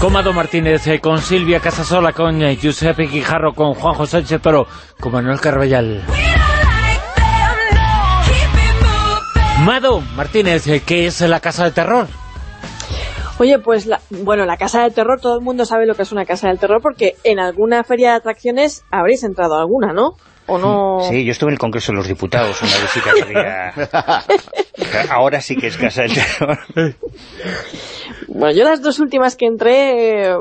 Con Mado Martínez, eh, con Silvia Casasola, con eh, Giuseppe Quijarro, con Juan José Pero, con Manuel Carballal. Mado Martínez, eh, ¿qué es la Casa del Terror? Oye, pues, la, bueno, la Casa del Terror, todo el mundo sabe lo que es una Casa del Terror porque en alguna feria de atracciones habréis entrado a alguna, ¿no? ¿O no? Sí, yo estuve en el Congreso de los Diputados una visita que había... Ahora sí que es Casa del Terror. Bueno, yo las dos últimas que entré, eh,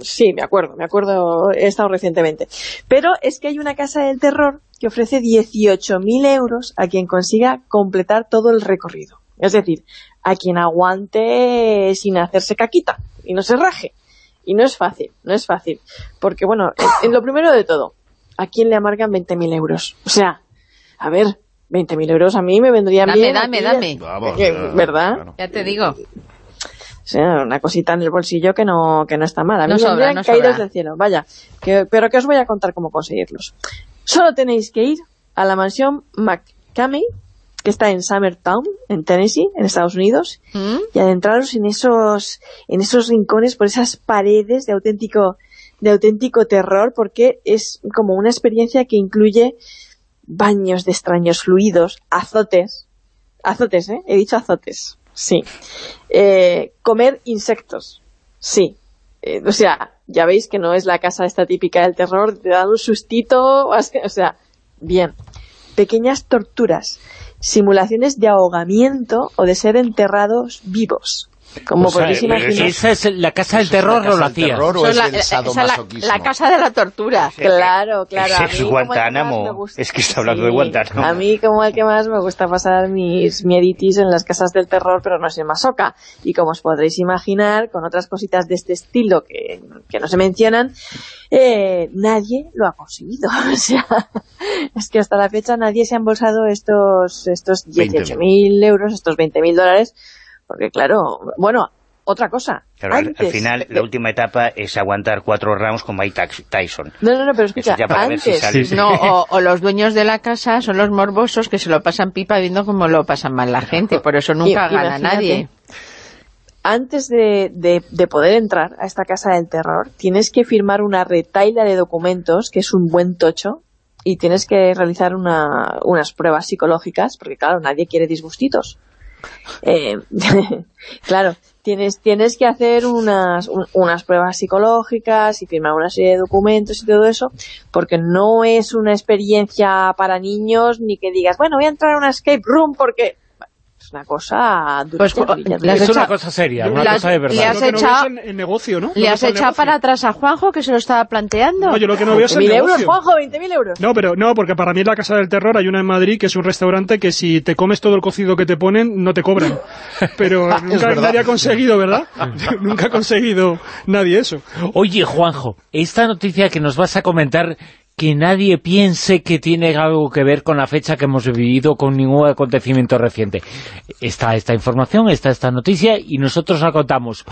sí, me acuerdo, me acuerdo, he estado recientemente. Pero es que hay una Casa del Terror que ofrece 18.000 euros a quien consiga completar todo el recorrido. Es decir, a quien aguante sin hacerse caquita y no se raje. Y no es fácil, no es fácil. Porque, bueno, en, lo primero de todo, ¿a quién le amargan 20.000 euros? O sea, a ver, 20.000 euros a mí me vendrían dame, bien. Dame, dame, dame. ¿Verdad? Ya te digo. O sea, una cosita en el bolsillo que no, que no está mal. A mí no me no caídos del cielo, vaya. pero que os voy a contar cómo conseguirlos. Solo tenéis que ir a la mansión McCamey, que está en Summertown, en Tennessee, en Estados Unidos, ¿Mm? y adentraros en esos, en esos rincones, por esas paredes de auténtico, de auténtico terror, porque es como una experiencia que incluye baños de extraños fluidos, azotes, azotes, ¿eh? He dicho azotes, sí. Eh, comer insectos, sí. Eh, o sea, ya veis que no es la casa esta típica del terror, te dan un sustito, o sea, bien. Pequeñas torturas, simulaciones de ahogamiento o de ser enterrados vivos. Como podéis imaginar. ¿Esa es la casa del terror o la hacía? es la, el esa la, sadomasoquismo? la casa de la tortura. Claro, claro. a Es mí como el que más me Guantánamo. gusta- Es que está hablando de Sí, Guantánamo. A mí como el que más me gusta pasar mis mieditis en las casas del terror, pero no soy masoca. Y como os podréis imaginar, con otras cositas de este estilo que, que no se mencionan, eh, nadie lo ha conseguido. O sea, es que hasta la fecha nadie se ha embolsado estos, estos 18.000 euros, estos 20.000 dólares, porque claro, bueno, otra cosa. Claro, al, final, la última etapa es aguantar cuatro rounds con Mike Tyson. No, no, no, pero escucha, Eso ya para ver si antes... sale. Sí, No, o, o los dueños de la casa son los morbosos que se lo pasan pipa viendo cómo lo pasan mal la gente. Por eso nunca gana nadie. antes de, de- de poder entrar a esta casa del terror, tienes que firmar una retaila de documentos, que es un buen tocho, y tienes que realizar una- unas pruebas psicológicas, porque claro, nadie quiere disgustitos. Eh, claro, tienes, tienes que hacer unas, un- unas pruebas psicológicas y firmar una serie de documentos y todo eso, porque no es una experiencia para niños, ni que digas, bueno, voy a entrar a una escape room porque... Es una cosa Pues, le has Es una cosa seria, una cosa de le verdad. has que no echado- es el, negocio, ¿no? ¿Le has echado para atrás a Juanjo que se lo estaba planteando? No, yo lo que no veo es el 20.000 euros. Juanjo, 20.000 euros. No, pero no, porque para mí en la Casa del Terror hay una en Madrid que es un restaurante que si te comes todo el cocido que te ponen, no te cobran. Pero nunca verdad. nadie ha conseguido, ¿verdad? nunca ha conseguido nadie eso. Oye, Juanjo, esta noticia que nos vas a comentar, que nadie piense que tiene algo que ver con la fecha que hemos vivido, con ningún acontecimiento reciente. Está esta información, está esta noticia, y nosotros la contamos.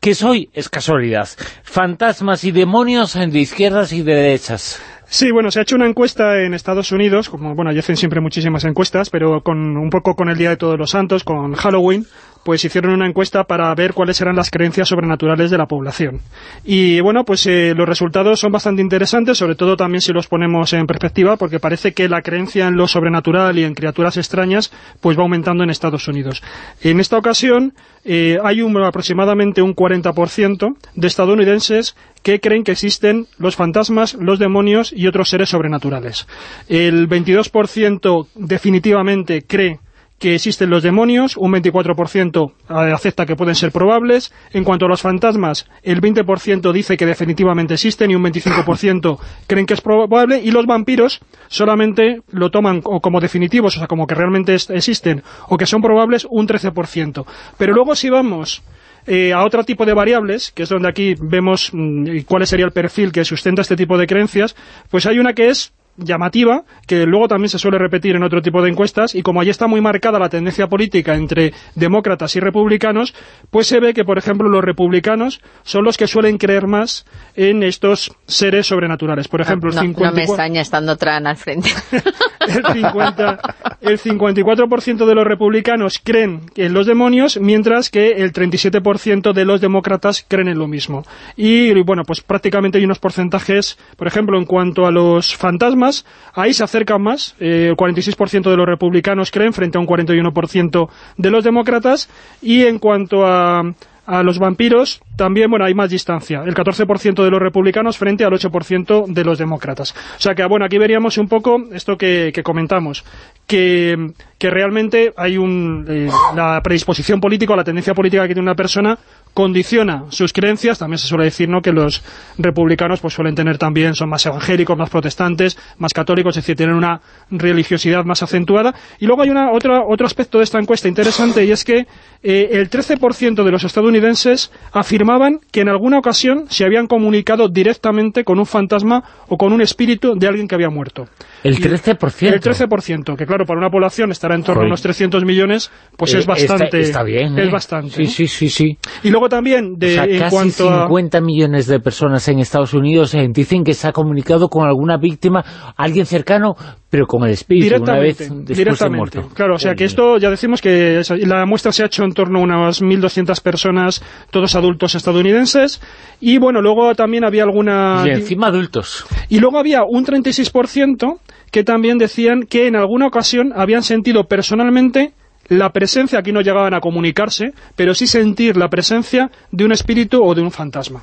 Que hoy es casualidad. Fantasmas y demonios de izquierdas y de derechas. Sí, bueno, se ha hecho una encuesta en Estados Unidos, como bueno, ya hacen siempre muchísimas encuestas, pero con un poco con el Día de Todos los Santos, con Halloween, pues hicieron una encuesta para ver cuáles eran las creencias sobrenaturales de la población. Y bueno, pues eh, los resultados son bastante interesantes, sobre todo también si los ponemos en perspectiva, porque parece que la creencia en lo sobrenatural y en criaturas extrañas, pues va aumentando en Estados Unidos. En esta ocasión, eh, hay aproximadamente un 40% de estadounidenses que creen que existen los fantasmas, los demonios y otros seres sobrenaturales. El 22% definitivamente cree que existen los demonios, un 24% acepta que pueden ser probables. En cuanto a los fantasmas, el 20% dice que definitivamente existen y un 25% creen que es probable. Y los vampiros solamente lo toman o como definitivos, o sea, como que realmente existen o que son probables, un 13%. Pero luego si vamos eh, a otro tipo de variables, que es donde aquí vemos mm, cuál sería el perfil que sustenta este tipo de creencias, pues hay una que es llamativa, que luego también se suele repetir en otro tipo de encuestas, y como allí está muy marcada la tendencia política entre demócratas y republicanos, pues se ve que, por ejemplo, los republicanos son los que suelen creer más en estos seres sobrenaturales. Por ejemplo, no, el 54... no me extraña estando Tran al frente. el, 50, el 54% de los republicanos creen en los demonios, mientras que el 37% de los demócratas creen en lo mismo. Y, bueno, pues prácticamente hay unos porcentajes, por ejemplo, en cuanto a los fantasmas, ahí se acercan más, eh, el 46% de los republicanos creen frente a un 41% de los demócratas, y en cuanto a a los vampiros también, bueno, hay más distancia. El 14% de los republicanos frente al 8% de los demócratas. O sea que, bueno, aquí veríamos un poco esto que, que comentamos, que, que, realmente hay un, eh, la predisposición política o la tendencia política que tiene una persona condiciona sus creencias, también se suele decir ¿no? que los republicanos pues suelen tener también, son más evangélicos, más protestantes, más católicos, es decir, tienen una religiosidad más acentuada. Y luego hay una, otra, otro aspecto de esta encuesta interesante y es que eh, el 13% de los estadounidenses afirmaban que en alguna ocasión se habían comunicado directamente con un fantasma o con un espíritu de alguien que había muerto. El 13%. El 13%, que claro, para una población estará en torno Joder. a unos 300 millones, pues Eh, es bastante. Está, está bien, Es ¿eh? bastante. Sí, ¿no? sí, sí, sí. Y luego también, de, o sea, en casi cuanto a... 50 millones de personas en Estados Unidos dicen que se ha comunicado con alguna víctima, alguien cercano, pero con el espíritu, una vez después de muerto. Claro, o sea que esto ya decimos que la muestra se ha hecho en torno a unas 1.200 personas, todos adultos estadounidenses, y bueno, luego también había alguna... Y encima adultos. Y luego había un 36% que también decían que en alguna ocasión habían sentido personalmente la presencia, aquí no llegaban a comunicarse, pero sí sentir la presencia de un espíritu o de un fantasma.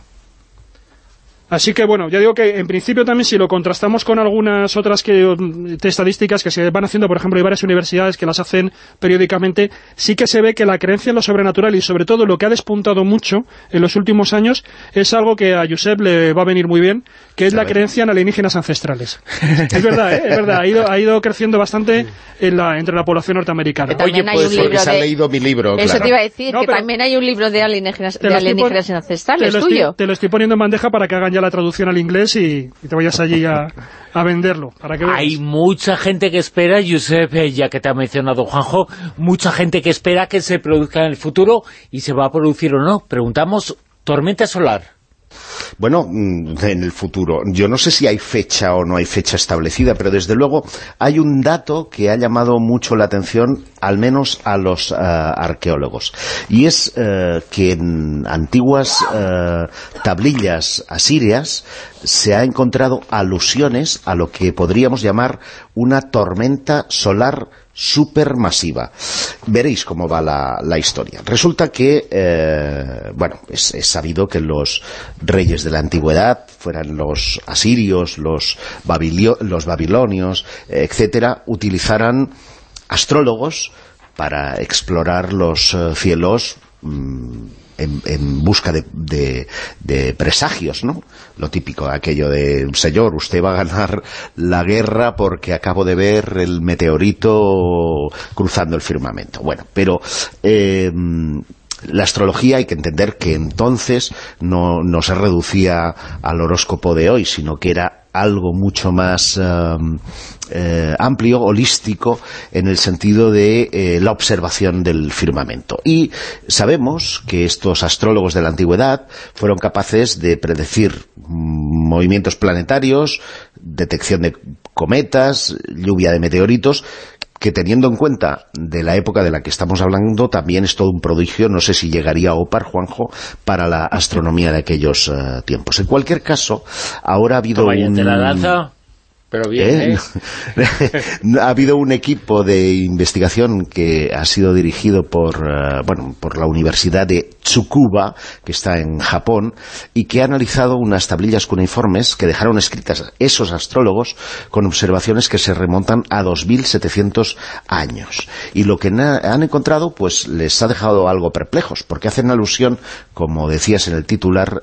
Así que bueno, ya digo que en principio también si lo contrastamos con algunas otras que, mm, de estadísticas que se van haciendo, por ejemplo, hay varias universidades que las hacen periódicamente, sí que se ve que la creencia en lo sobrenatural y sobre todo lo que ha despuntado mucho en los últimos años es algo que a Josep le va a venir muy bien, que es la creencia en alienígenas ancestrales. es verdad, ¿eh? es verdad, ha ido, ha ido creciendo bastante en la, entre la población norteamericana. Hay pues porque libro se ha de- leído mi libro, Eso claro. te iba a decir, No, que también hay un libro de alienígenas, de pon- ancestrales, te lo estoy- tuyo. te lo estoy poniendo en bandeja para que hagan ya la traducción al inglés y, y te vayas allí a, a venderlo. Para que. Hay mucha gente que espera, Josep, eh, ya que te ha mencionado Juanjo, mucha gente que espera que se produzca en el futuro y se va a producir o no. Preguntamos, tormenta solar. Bueno, mm, en el futuro. Yo no sé si hay fecha o no hay fecha establecida, pero desde luego hay un dato que ha llamado mucho la atención, al menos a los eh, arqueólogos. Y es eh, que en antiguas eh, tablillas asirias se ha encontrado alusiones a lo que podríamos llamar una tormenta solar supermasiva. Veréis cómo va la, la historia. Resulta que, eh, bueno, es, es sabido que los reyes de la antigüedad, fueran los asirios, los, babilio- los babilonios, etcétera, utilizaran astrólogos para explorar los eh, cielos mm, en, busca de, presagios, ¿no? Lo típico, aquello de, señor, usted va a ganar la guerra porque acabo de ver el meteorito cruzando el firmamento. Bueno, pero... eh, la astrología hay que entender que entonces no se reducía al horóscopo de hoy, sino que era algo mucho más eh, eh, amplio, holístico, en el sentido de eh, la observación del firmamento. Y sabemos que estos astrólogos de la antigüedad fueron capaces de predecir mm, movimientos planetarios, detección de cometas, lluvia de meteoritos, que teniendo en cuenta de la época de la que estamos hablando, también es todo un prodigio, no sé si llegaría a OPAR, Juanjo, para la astronomía de aquellos eh, tiempos. En cualquier caso, ahora ha habido Toma, un... te la lanza, pero bien, ¿Eh? ¿eh? ha habido un equipo de investigación que ha sido dirigido por, eh, bueno, por la Universidad de Tsukuba, que está en Japón, y que ha analizado unas tablillas cuneiformes que dejaron escritas esos astrólogos con observaciones que se remontan a 2.700 años. Y lo que han encontrado, pues les ha dejado algo perplejos, porque hacen alusión, como decías en el titular,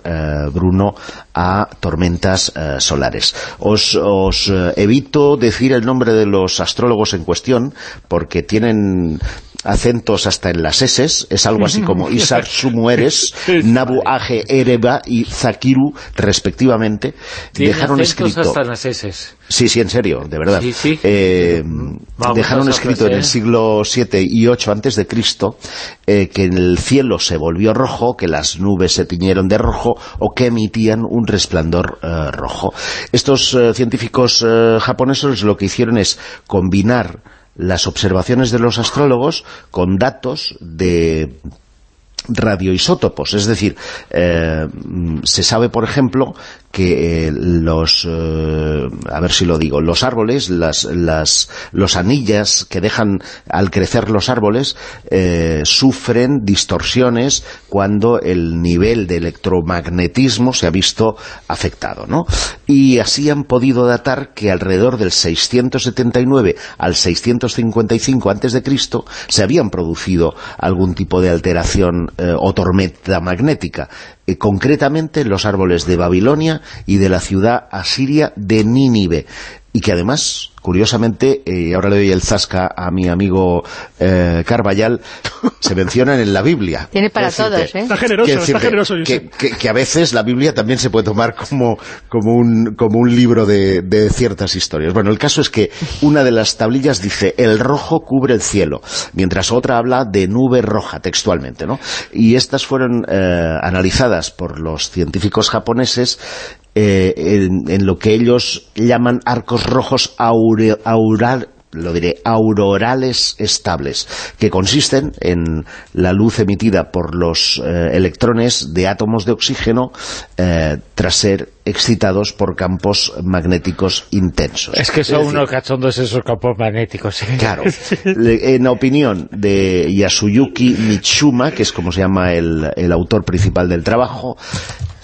Bruno, a tormentas solares. Os, os, evito decir el nombre de los astrólogos en cuestión, porque tienen acentos hasta en las S, es algo así como Isaac Mueres, Nabu Age Ereba y Zakiru, respectivamente, dejaron escrito... hasta las eses. Sí, sí, en serio, de verdad. Sí, sí. Eh, dejaron escrito en el siglo 7 y 8 antes de Cristo eh, que el cielo se volvió rojo, que las nubes se tiñeron de rojo o que emitían un resplandor eh, rojo. Estos científicos japoneses lo que hicieron es combinar las observaciones de los astrólogos con datos de radioisótopos, es decir, eh, se sabe, por ejemplo, que eh, los, eh, a ver si lo digo, los árboles, las, las, los anillas que dejan al crecer los árboles eh, sufren distorsiones cuando el nivel de electromagnetismo se ha visto afectado, ¿no? Y así han podido datar que alrededor del 679 al 655 antes de Cristo se habían producido algún tipo de alteración eh, o tormenta magnética, eh, concretamente en los árboles de Babilonia y de la ciudad asiria de Nínive, y que además, curiosamente, eh, ahora le doy el zasca a mi amigo eh, Carballal, se mencionan en la Biblia. Tiene para todos, ¿eh? Está generoso, está generoso, que- que a veces la Biblia también se puede tomar como, como, un, como un libro de, de ciertas historias. Bueno, el caso es que una de las tablillas dice, el rojo cubre el cielo, mientras otra habla de nube roja, textualmente, ¿no? Y estas fueron eh, analizadas por los científicos japoneses eh, en, en lo que ellos llaman arcos rojos aure- aural lo diré, aurorales estables, que consisten en la luz emitida por los eh, electrones de átomos de oxígeno eh, tras ser excitados por campos magnéticos intensos. Es que son unos cachondos esos campos magnéticos. ¿eh? Claro. En opinión de Yasuyuki Mitsuma, que es como se llama el, el autor principal del trabajo,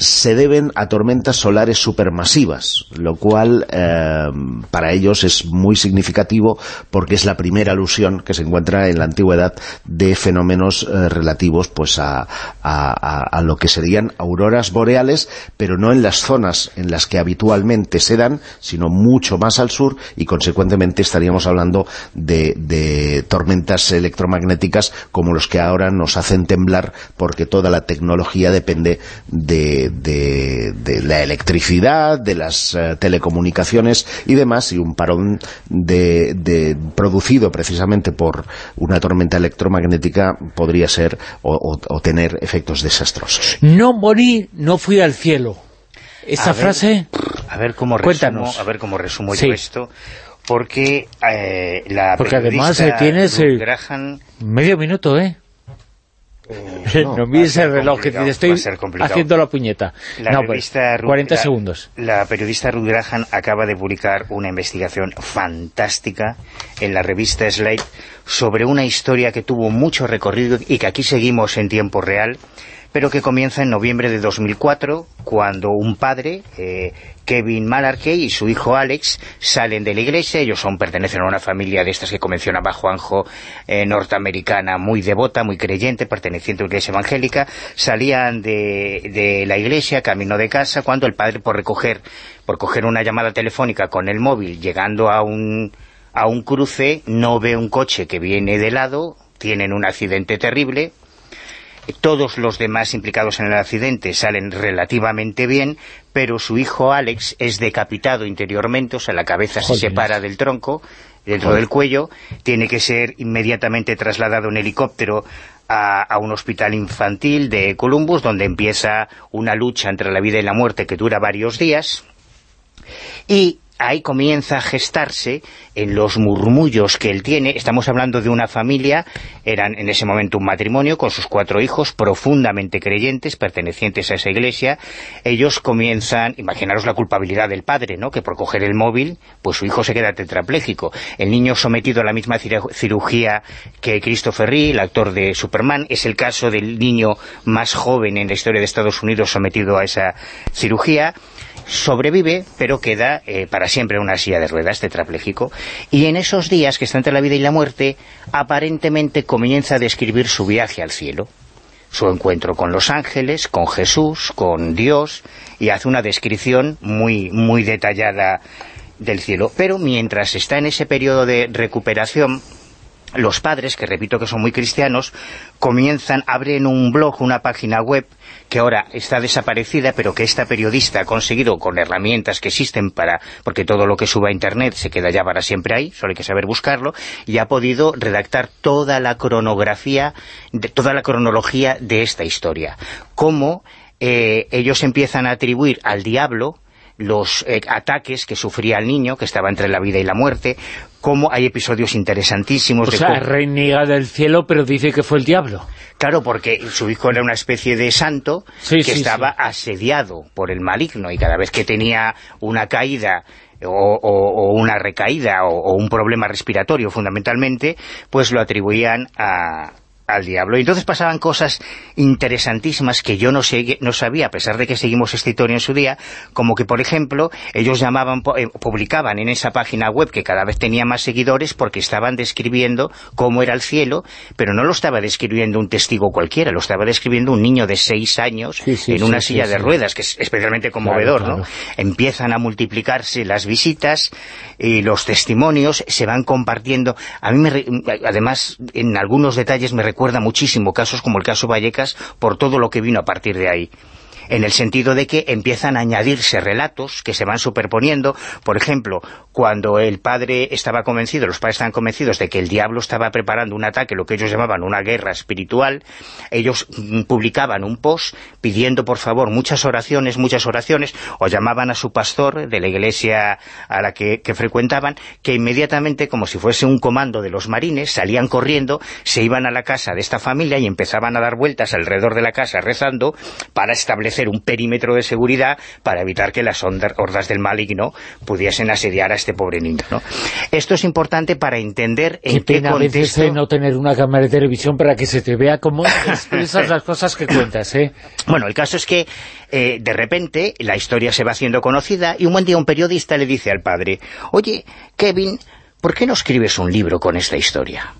se deben a tormentas solares supermasivas, lo cual eh, para ellos es muy significativo porque es la primera alusión que se encuentra en la antigüedad de fenómenos eh, relativos pues a, a- a- a lo que serían auroras boreales, pero no en las zonas en las que habitualmente se dan, sino mucho más al sur y consecuentemente estaríamos hablando de, de tormentas electromagnéticas como los que ahora nos hacen temblar porque toda la tecnología depende de, de- de la electricidad, de las eh, telecomunicaciones y demás, y un parón de, de- producido precisamente por una tormenta electromagnética podría ser o, o- o tener efectos desastrosos. No morí, no fui al cielo. Esa A ver, frase... A ver cómo resumo, a ver cómo resumo Sí. yo esto, porque eh, la Porque además, eh, tienes, eh, Graham, Medio minuto, ¿eh? No, va mires el reloj, que te estoy haciendo la puñeta. La no, pues, revista Ruth 40 Gra- segundos. La periodista Ruth Graham acaba de publicar una investigación fantástica en la revista Slate sobre una historia que tuvo mucho recorrido y que aquí seguimos en tiempo real, pero que comienza en noviembre de 2004, cuando un padre, eh, Kevin Malarkey, y su hijo Alex salen de la iglesia, ellos son pertenecen a una familia de estas que mencionaba Juanjo, eh, norteamericana, muy devota, muy creyente, perteneciente a una iglesia evangélica, salían de, de la iglesia, camino de casa, cuando el padre por recoger, por coger una llamada telefónica con el móvil, llegando a un, a un cruce, no ve un coche que viene de lado, tienen un accidente terrible, todos los demás implicados en el accidente salen relativamente bien, pero su hijo Alex es decapitado interiormente, o sea, la cabeza se separa del tronco, dentro del cuello, tiene que ser inmediatamente trasladado en helicóptero a, a un hospital infantil de Columbus, donde empieza una lucha entre la vida y la muerte que dura varios días, y ahí comienza a gestarse en los murmullos que él tiene, estamos hablando de una familia, eran en ese momento un matrimonio con sus cuatro hijos profundamente creyentes, pertenecientes a esa iglesia, ellos comienzan, imaginaros la culpabilidad del padre, ¿no? que por coger el móvil, pues su hijo se queda tetrapléjico, el niño sometido a la misma ciru- cirugía que Christopher Reeve, el actor de Superman, es el caso del niño más joven en la historia de Estados Unidos sometido a esa cirugía, sobrevive, pero queda eh, para siempre en una silla de ruedas, tetrapléjico, y en esos días que está entre la vida y la muerte, aparentemente comienza a describir su viaje al cielo, su encuentro con los ángeles, con Jesús, con Dios, y hace una descripción muy, muy detallada del cielo. Pero mientras está en ese periodo de recuperación, los padres, que repito que son muy cristianos, comienzan, abren un blog, una página web, que ahora está desaparecida, pero que esta periodista ha conseguido con herramientas que existen para, porque todo lo que suba a internet se queda ya para siempre ahí, solo hay que saber buscarlo, y ha podido redactar toda la cronografía, de, toda la cronología de esta historia. Cómo eh, ellos empiezan a atribuir al diablo los eh, ataques que sufría el niño, que estaba entre la vida y la muerte, cómo hay episodios interesantísimos. O de sea, reiniga del cielo, pero dice que fue el diablo. Claro, porque su hijo era una especie de santo Sí, que sí, estaba sí. asediado por el maligno y cada vez que tenía una caída o, o- o una recaída o, o un problema respiratorio fundamentalmente, pues lo atribuían a- al diablo. Y entonces pasaban cosas interesantísimas que yo no, sé, no sabía, a pesar de que seguimos esta historia en su día, como que, por ejemplo, ellos llamaban, eh, publicaban en esa página web que cada vez tenía más seguidores porque estaban describiendo cómo era el cielo, pero no lo estaba describiendo un testigo cualquiera, lo estaba describiendo un niño de seis años Sí, sí, en sí, una silla de ruedas, que es especialmente conmovedor, claro. ¿no? Empiezan a multiplicarse las visitas y los testimonios se van compartiendo. A mí, me además, en algunos detalles me recuerda muchísimo casos como el caso Vallecas por todo lo que vino a partir de ahí en el sentido de que empiezan a añadirse relatos que se van superponiendo. Por ejemplo, cuando el padre estaba convencido, los padres estaban convencidos de que el diablo estaba preparando un ataque, lo que ellos llamaban una guerra espiritual, ellos mm, publicaban un post pidiendo, por favor, muchas oraciones, muchas oraciones, o llamaban a su pastor de la iglesia a la que, que frecuentaban, que inmediatamente, como si fuese un comando de los marines, salían corriendo, se iban a la casa de esta familia y empezaban a dar vueltas alrededor de la casa rezando para establecer un perímetro de seguridad para evitar que las hordas del maligno pudiesen asediar a este pobre niño. ¿no? Esto es importante para entender Qué en qué pena contexto... eh, no tener una cámara de televisión para que se te vea cómo expresas las cosas que cuentas, ¿eh? Bueno, el caso es que eh, de repente la historia se va haciendo conocida y un buen día un periodista le dice al padre, oye, Kevin, ¿por qué no escribes un libro con esta historia?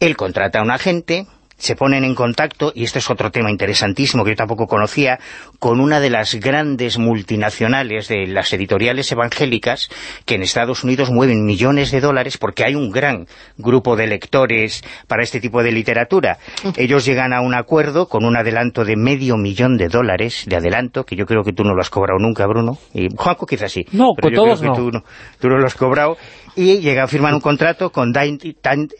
Él contrata a un agente, se ponen en contacto, y este es otro tema interesantísimo que yo tampoco conocía, con una de las grandes multinacionales de las editoriales evangélicas que en Estados Unidos mueven millones de dólares porque hay un gran grupo de lectores para este tipo de literatura. Ellos llegan a un acuerdo con un adelanto de medio millón de dólares de adelanto, que yo creo que tú no lo has cobrado nunca, Bruno, y Juanco quizás sí. No, pero con yo creo todos que no. Tú, no, tú no lo has cobrado, y llega a firmar un contrato con Tan-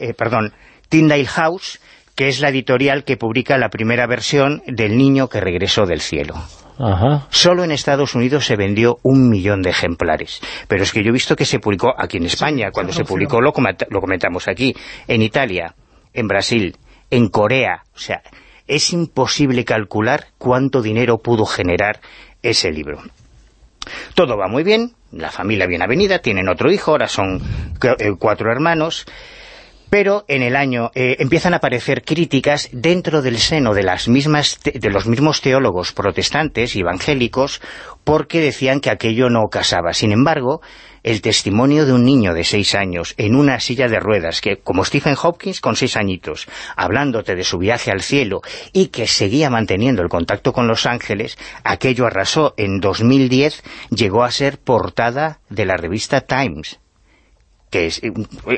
eh, perdón, Tyndale House, que es la editorial que publica la primera versión del niño que regresó del cielo. Ajá. Solo en Estados Unidos se vendió un millón de ejemplares. Pero es que yo he visto que se publicó aquí en España. Cuando se publicó lo, lo comentamos aquí. En Italia, en Brasil, en Corea. O sea, es imposible calcular cuánto dinero pudo generar ese libro. Todo va muy bien, la familia bien avenida, tienen otro hijo, ahora son eh, cuatro hermanos, pero en el año eh, empiezan a aparecer críticas dentro del seno de las mismas de los mismos teólogos protestantes y evangélicos porque decían que aquello no casaba. Sin embargo, el testimonio de un niño de seis años en una silla de ruedas, que como Stephen Hopkins con seis añitos, hablándote de su viaje al cielo y que seguía manteniendo el contacto con los ángeles, aquello arrasó. En 2010 llegó a ser portada de la revista Times que es,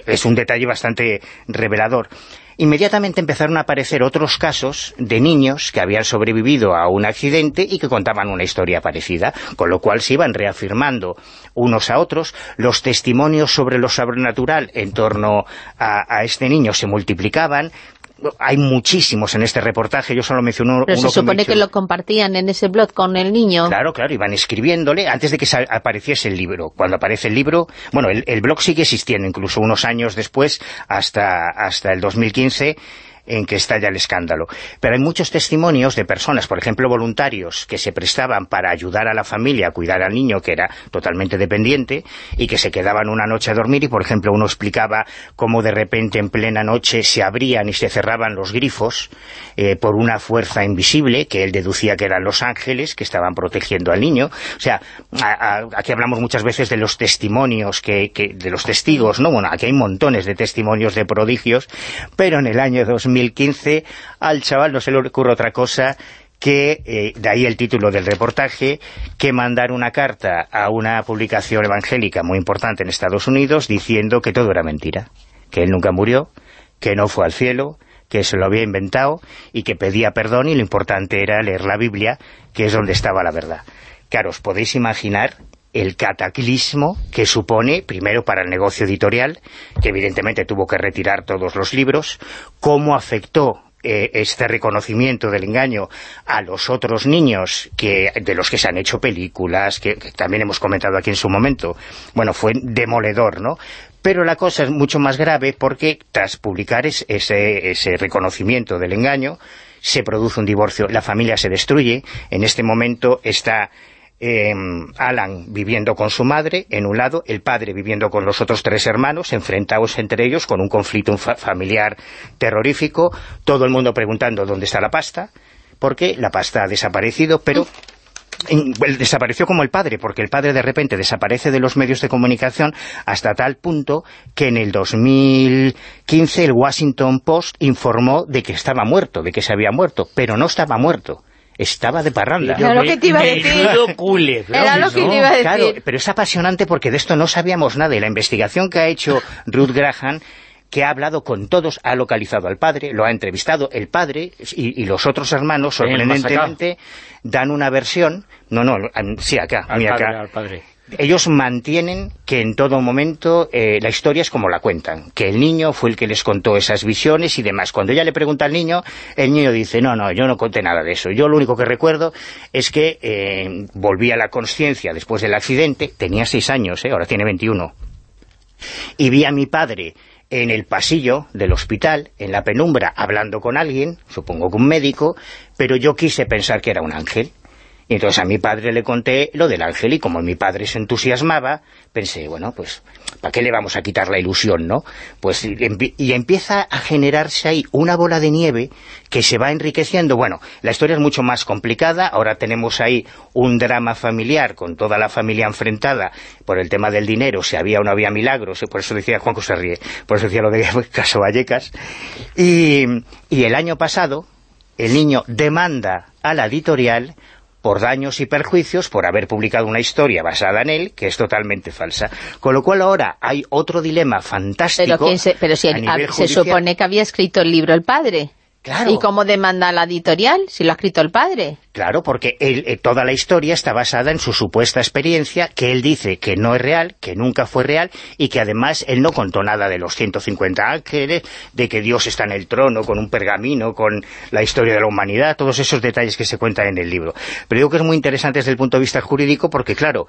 es un detalle bastante revelador. Inmediatamente empezaron a aparecer otros casos de niños que habían sobrevivido a un accidente y que contaban una historia parecida, con lo cual se iban reafirmando unos a otros. Los testimonios sobre lo sobrenatural en torno a, a este niño se multiplicaban. Hay muchísimos en este reportaje, yo solo menciono Pero uno se supone que lo compartían en ese blog con el niño. Claro, claro, iban escribiéndole antes de que apareciese el libro. Cuando aparece el libro, bueno, el, el blog sigue existiendo, incluso unos años después, hasta, hasta el 2015, en que estalla el escándalo. Pero hay muchos testimonios de personas, por ejemplo, voluntarios, que se prestaban para ayudar a la familia a cuidar al niño, que era totalmente dependiente, y que se quedaban una noche a dormir, y por ejemplo uno explicaba cómo de repente en plena noche se abrían y se cerraban los grifos eh, por una fuerza invisible, que él deducía que eran los ángeles que estaban protegiendo al niño. O sea, aquí hablamos muchas veces de los testimonios, que, de los testigos, ¿no? Bueno, aquí hay montones de testimonios de prodigios, pero en el año 2015 al chaval no se le ocurre otra cosa que, eh, de ahí el título del reportaje, que mandar una carta a una publicación evangélica muy importante en Estados Unidos diciendo que todo era mentira, que él nunca murió, que no fue al cielo, que se lo había inventado y que pedía perdón y lo importante era leer la Biblia, que es donde estaba la verdad. Claro, os podéis imaginar el cataclismo que supone, primero para el negocio editorial, que evidentemente tuvo que retirar todos los libros, cómo afectó eh, este reconocimiento del engaño a los otros niños que de los que se han hecho películas, que, también hemos comentado aquí en su momento. Bueno, fue demoledor, ¿no? Pero la cosa es mucho más grave porque tras publicar ese, ese reconocimiento del engaño, se produce un divorcio, la familia se destruye, en este momento está eh, Alan viviendo con su madre, en un lado, el padre viviendo con los otros tres hermanos, enfrentados entre ellos con un conflicto fa familiar terrorífico, todo el mundo preguntando dónde está la pasta, porque la pasta ha desaparecido, pero desapareció como el padre, porque el padre de repente desaparece de los medios de comunicación hasta tal punto que en el 2015 el Washington Post informó de que estaba muerto, de que se había muerto, pero no estaba muerto estaba de parranda. Era lo que te iba a decir. Era lo que te iba a decir. Claro, pero es apasionante porque de esto no sabíamos nada. Y la investigación que ha hecho Ruth Graham que ha hablado con todos, ha localizado al padre, lo ha entrevistado. El padre y, y los otros hermanos, sorprendentemente, dan una versión, no, no, sí, acá, al mira padre, acá, al padre ellos mantienen que en todo momento eh, la historia es como la cuentan, que el niño fue el que les contó esas visiones y demás. Cuando ella le pregunta al niño, el niño dice, no, no, yo no conté nada de eso. Yo lo único que recuerdo es que eh, volví a la conciencia después del accidente, tenía seis años, eh, ahora tiene 21, y vi a mi padre en el pasillo del hospital, en la penumbra, hablando con alguien, supongo que un médico, pero yo quise pensar que era un ángel. Y entonces a mi padre le conté lo del ángel y como mi padre se entusiasmaba, pensé, bueno, pues, ¿para qué le vamos a quitar la ilusión, no? Pues y, empieza a generarse ahí una bola de nieve que se va enriqueciendo. Bueno, la historia es mucho más complicada, ahora tenemos ahí un drama familiar con toda la familia enfrentada por el tema del dinero, si había o no había milagros, por eso decía, Juanco se ríe, por eso decía lo de Caso Vallecas. Y, y el año pasado, el niño demanda a la editorial por daños y perjuicios por haber publicado una historia basada en él, que es totalmente falsa. Con lo cual ahora hay otro dilema fantástico Pero, se, pero si a a, nivel se supone que había escrito el libro el padre. Claro. ¿Y cómo demanda la editorial si lo ha escrito el padre? Claro, porque él, eh, toda la historia está basada en su supuesta experiencia, que él dice que no es real, que nunca fue real, y que además él no contó nada de los 150 ángeles, de que Dios está en el trono con un pergamino, con la historia de la humanidad, todos esos detalles que se cuentan en el libro. Pero digo que es muy interesante desde el punto de vista jurídico, porque claro,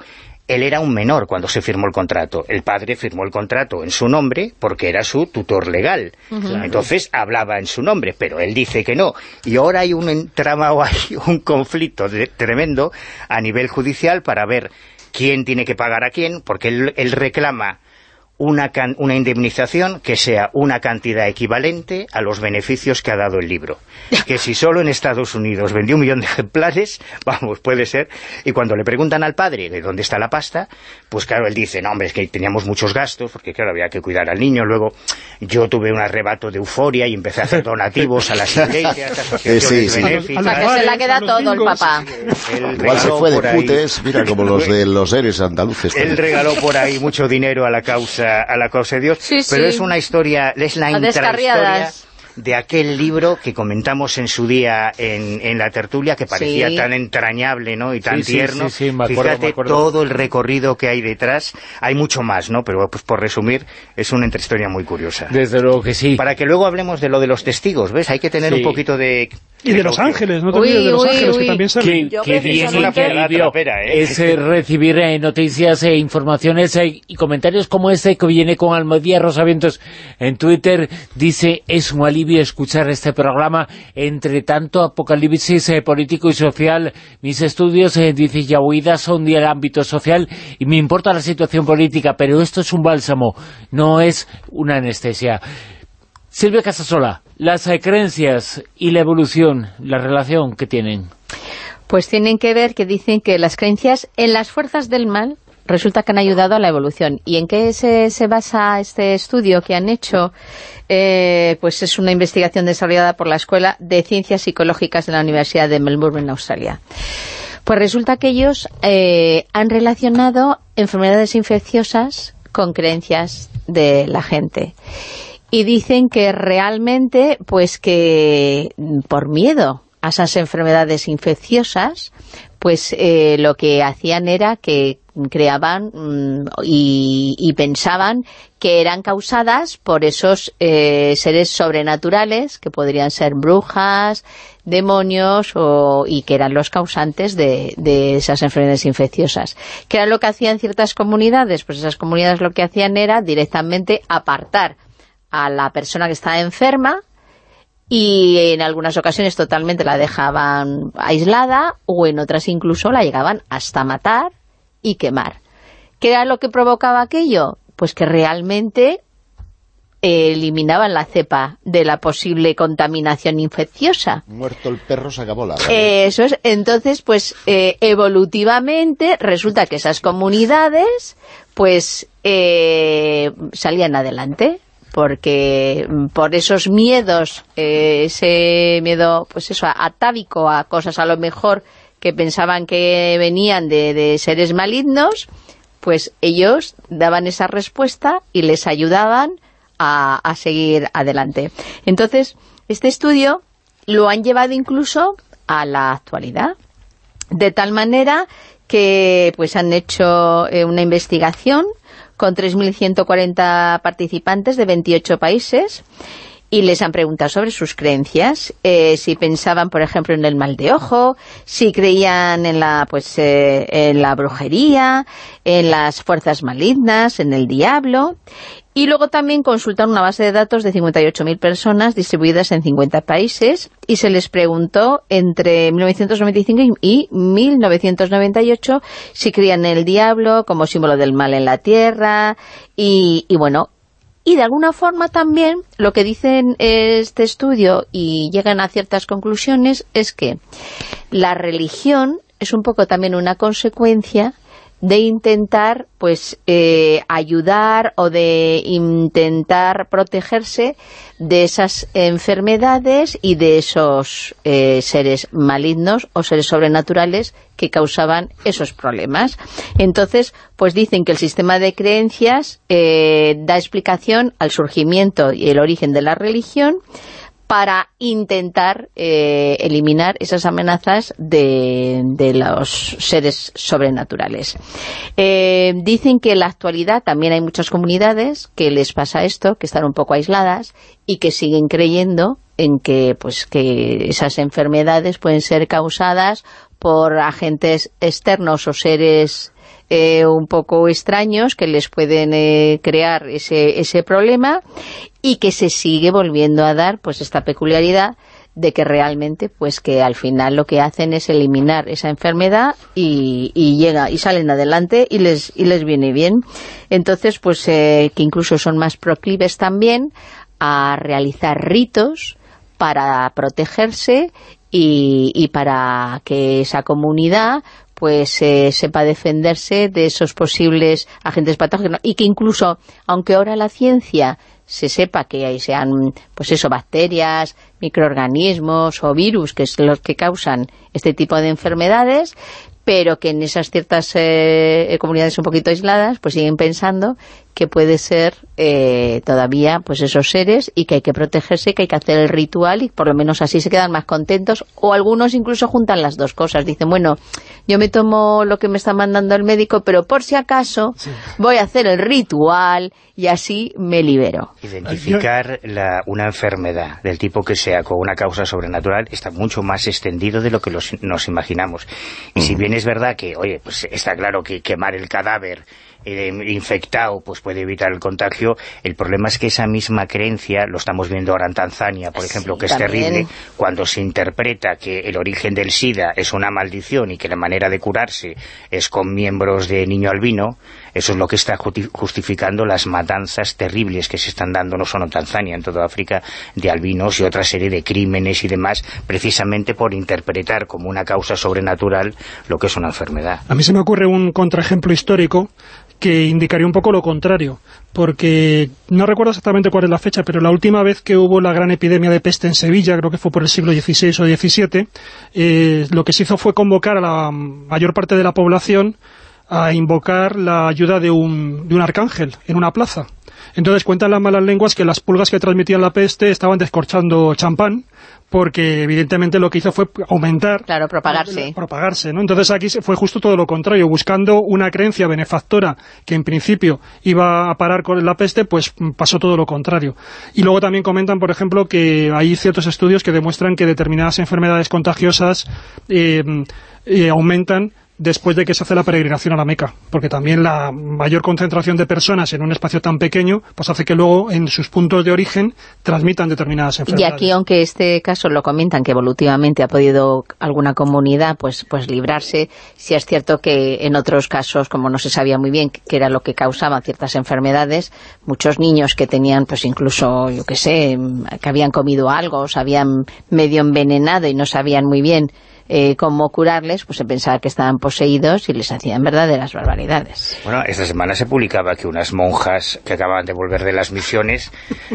él era un menor cuando se firmó el contrato. El padre firmó el contrato en su nombre porque era su tutor legal. Entonces hablaba en su nombre, pero él dice que no. Y ahora hay un entramado, hay un conflicto de- tremendo a nivel judicial para ver quién tiene que pagar a quién, porque él, él reclama una, can- una indemnización que sea una cantidad equivalente a los beneficios que ha dado el libro. Que si solo en Estados Unidos vendió un millón de ejemplares, vamos, puede ser, y cuando le preguntan al padre de dónde está la pasta, pues claro, él dice, no, hombre, es que teníamos muchos gastos, porque claro, había que cuidar al niño, luego yo tuve un arrebato de euforia y empecé a hacer donativos a las iglesias, asociaciones sí, sí. benéficas. A O sea, que bares, se la queda los todo el papá. Él Igual se fue de por ahí- putes, mira, como los de los eres andaluces. él regaló por ahí mucho dinero a la causa a la causa de Dios, Sí, pero sí. es una historia, es la intrahistoria de aquel libro que comentamos en su día en, en la tertulia, que parecía Sí. tan entrañable ¿no? y tan Sí, sí, tierno. sí, sí, me acuerdo, Fíjate me acuerdo. todo el recorrido que hay detrás. Hay mucho más, ¿no? Pero pues por resumir, es una entrehistoria muy curiosa. Desde luego que sí. Para que luego hablemos de lo de los testigos, ¿ves? Hay que tener Sí. un poquito de... Y de Los Ángeles, no te olvides de Los uy, Ángeles, uy. que también sale. Qué, bien y precisamente- qué alivio Trapera, ¿eh? es eh, recibir eh, noticias e informaciones eh, y comentarios como este que viene con Almodía Rosavientos en Twitter. Dice, es un alivio escuchar este programa entre tanto apocalipsis eh, político y social. Mis estudios, eh, dice Yahuida, son del ámbito social y me importa la situación política, pero esto es un bálsamo, no es una anestesia. Silvia Casasola, las creencias y la evolución, la relación que tienen. Pues tienen que ver que dicen que las creencias en las fuerzas del mal resulta que han ayudado a la evolución. ¿Y en qué se, se basa este estudio que han hecho? Eh, pues es una investigación desarrollada por la Escuela de Ciencias Psicológicas de la Universidad de Melbourne, en Australia. Pues resulta que ellos eh, han relacionado enfermedades infecciosas con creencias de la gente. Y dicen que realmente, pues que por miedo a esas enfermedades infecciosas, pues eh, lo que hacían era que creaban mm, y, pensaban que eran causadas por esos eh, seres sobrenaturales, que podrían ser brujas, demonios, o, y que eran los causantes de, de, esas enfermedades infecciosas. ¿Qué era lo que hacían ciertas comunidades? Pues esas comunidades lo que hacían era directamente apartar a la persona que estaba enferma y en algunas ocasiones totalmente la dejaban aislada o en otras incluso la llegaban hasta matar y quemar. ¿Qué era lo que provocaba aquello? Pues que realmente eliminaban la cepa de la posible contaminación infecciosa. Muerto el perro se acabó la... eso es. Entonces, pues, eh, evolutivamente, resulta que esas comunidades, pues, eh, salían adelante porque por esos miedos, eh, ese miedo, pues eso, atávico a cosas a lo mejor que pensaban que venían de, seres malignos, pues ellos daban esa respuesta y les ayudaban a, a, seguir adelante. Entonces, este estudio lo han llevado incluso a la actualidad, de tal manera que pues han hecho eh, una investigación con 3.140 participantes de 28 países y les han preguntado sobre sus creencias, eh, si pensaban, por ejemplo, en el mal de ojo, si creían en la, pues, eh, en la brujería, en las fuerzas malignas, en el diablo, y luego también consultaron una base de datos de 58.000 personas distribuidas en 50 países y se les preguntó entre 1995 y 1998 si creían en el diablo como símbolo del mal en la tierra y, y bueno, y de alguna forma también lo que dicen este estudio y llegan a ciertas conclusiones es que la religión es un poco también una consecuencia de intentar pues eh, ayudar o de intentar protegerse de esas enfermedades y de esos eh, seres malignos o seres sobrenaturales que causaban esos problemas. Entonces, pues dicen que el sistema de creencias eh, da explicación al surgimiento y el origen de la religión, para intentar eh, eliminar esas amenazas de, los seres sobrenaturales. Eh, dicen que en la actualidad también hay muchas comunidades que les pasa esto, que están un poco aisladas y que siguen creyendo en que, pues, que esas enfermedades pueden ser causadas por agentes externos o seres eh, un poco extraños que les pueden eh, crear ese, ese problema y que se sigue volviendo a dar pues esta peculiaridad de que realmente pues que al final lo que hacen es eliminar esa enfermedad y, y llega y salen adelante y les y les viene bien. Entonces pues eh, que incluso son más proclives también a realizar ritos para protegerse y, y, para que esa comunidad pues eh, sepa defenderse de esos posibles agentes patógenos y que incluso, aunque ahora la ciencia se sepa que ahí sean, pues eso, bacterias, microorganismos o virus, que es los que causan este tipo de enfermedades, pero que en esas ciertas eh, comunidades un poquito aisladas, pues siguen pensando que puede ser eh, todavía pues esos seres y que hay que protegerse, que hay que hacer el ritual y por lo menos así se quedan más contentos o algunos incluso juntan las dos cosas, dicen bueno, yo me tomo lo que me está mandando el médico pero por si acaso voy a hacer el ritual y así me libero. Identificar una enfermedad del tipo que sea con una causa sobrenatural está mucho más extendido de lo que nos imaginamos. Y si bien es verdad que, oye, pues está claro que quemar el cadáver eh, infectado pues puede evitar el contagio. El problema es que esa misma creencia, lo estamos viendo ahora en Tanzania, por ejemplo, que es terrible, cuando se interpreta que el origen del SIDA es una maldición y que la manera de curarse es con miembros de niño albino, eso es lo que está justificando las matanzas terribles que se están dando no solo en Tanzania, en toda África, de albinos y otra serie de crímenes y demás, precisamente por interpretar como una causa sobrenatural lo que es una enfermedad. A mí se me ocurre un contraejemplo histórico que indicaría un poco lo contrario, porque no recuerdo exactamente cuál es la fecha, pero la última vez que hubo la gran epidemia de peste en Sevilla, creo que fue por el siglo XVI o XVII, eh, lo que se hizo fue convocar a la mayor parte de la población a invocar la ayuda de un, de un arcángel en una plaza. Entonces cuentan las malas lenguas que las pulgas que transmitían la peste estaban descorchando champán, porque evidentemente lo que hizo fue aumentar... Claro, propagarse. Propagarse, ¿no? Entonces aquí fue justo todo lo contrario, buscando una creencia benefactora que en principio iba a parar con la peste, pues pasó todo lo contrario. Y luego también comentan, por ejemplo, que hay ciertos estudios que demuestran que determinadas enfermedades contagiosas eh, eh, aumentan después de que se hace la peregrinación a la Meca, porque también la mayor concentración de personas en un espacio tan pequeño, pues hace que luego en sus puntos de origen transmitan determinadas enfermedades. Y aquí, aunque este caso lo comentan, que evolutivamente ha podido alguna comunidad pues pues librarse, sí es cierto que en otros casos, como no se sabía muy bien qué era lo que causaba ciertas enfermedades, muchos niños que tenían pues incluso, yo qué sé, que habían comido algo, se habían medio envenenado y no sabían muy bien eh, cómo curarles, pues se pensaba que estaban poseídos y les hacían verdaderas barbaridades. Bueno, esta semana se publicaba que unas monjas que acaban de volver de las misiones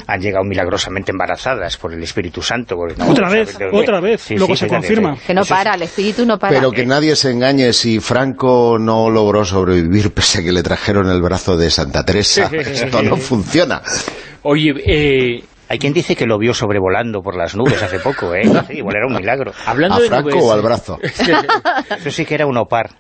han llegado milagrosamente embarazadas por el Espíritu Santo. otra vez, otra vez, luego se confirma. Que no para, el Espíritu no para. Pero que nadie se engañe, si Franco no logró sobrevivir pese a que le trajeron el brazo de Santa Teresa, esto no funciona. Oye, eh, hay quien dice que lo vio sobrevolando por las nubes hace poco, ¿eh? igual era un milagro. Hablando ¿A Franco o al brazo? Eso sí que era un opar.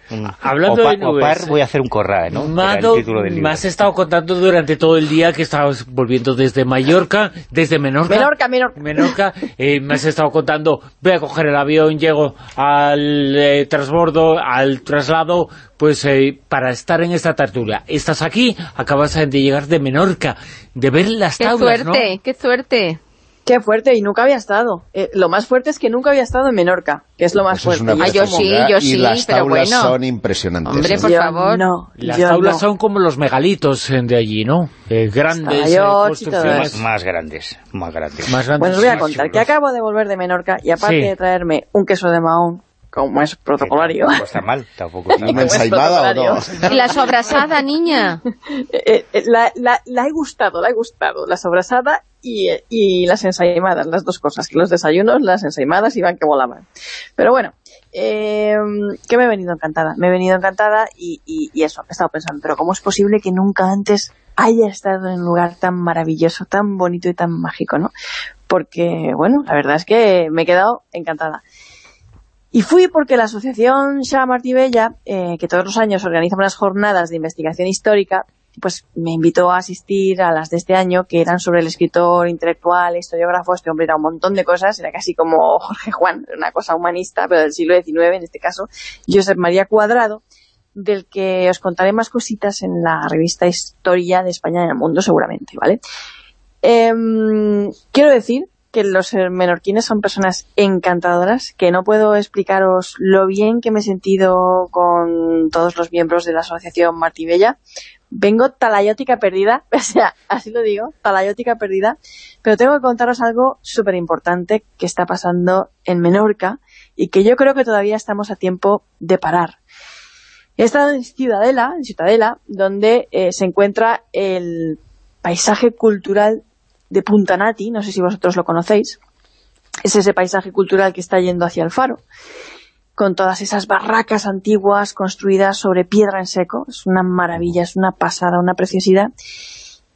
Hablando de nubes... Opar, voy a hacer un corral, ¿no? Mado, me has estado contando durante todo el día que estabas volviendo desde Mallorca, desde Menorca. Menorca, Menorca. Menorca. Eh, me has estado contando, voy a coger el avión, llego al eh, transbordo, al traslado, pues eh, para estar en esta tertulia. Estás aquí, acabas de llegar de Menorca, de ver las qué suerte, Qué suerte, Qué fuerte, y nunca había estado. Eh, lo más fuerte es que nunca había estado en Menorca, que es lo más pues fuerte. Ah, yo sí, yo sí, y las pero taulas bueno. son impresionantes. Hombre, por favor. No, Las no. son como los megalitos eh, de allí, ¿no? Eh, grandes eh, construcciones. Más grandes, más grandes. Más grandes. Bueno, os voy a contar que acabo de volver de Menorca y aparte Sí. de traerme un queso de Mahón, como es protocolario, Tampoco está mal, tampoco está ¿Una mal. ensaimada o no? Y la sobrasada, niña. eh, eh, la, la, la he gustado, la he gustado, la sobrasada y, y las ensaimadas, las dos cosas, que los desayunos, las ensaimadas iban que volaban. Pero bueno, eh, que me he venido encantada, me he venido encantada y, y, y eso, he estado pensando, pero ¿cómo es posible que nunca antes haya estado en un lugar tan maravilloso, tan bonito y tan mágico, no? Porque, bueno, la verdad es que me he quedado encantada. Y fui porque la asociación Shah Martí Bella, eh, que todos los años organiza unas jornadas de investigación histórica, pues me invitó a asistir a las de este año, que eran sobre el escritor intelectual, historiógrafo, este hombre era un montón de cosas, era casi como Jorge Juan, una cosa humanista, pero del siglo XIX en este caso, Josep María Cuadrado, del que os contaré más cositas en la revista Historia de España en el Mundo, seguramente, ¿vale? Em, quiero decir que los menorquines son personas encantadoras, que no puedo explicaros lo bien que me he sentido con todos los miembros de la asociación Martibella. Vengo talayótica perdida, o sea, así lo digo, talayótica perdida, pero tengo que contaros algo súper importante que está pasando en Menorca y que yo creo que todavía estamos a tiempo de parar. He estado en Ciudadela, en Ciudadela, donde eh, se encuentra el paisaje cultural de Punta Nati, no sé si vosotros lo conocéis, es ese paisaje cultural que está yendo hacia el faro, con todas esas barracas antiguas construidas sobre piedra en seco, es una maravilla, es una pasada, una preciosidad,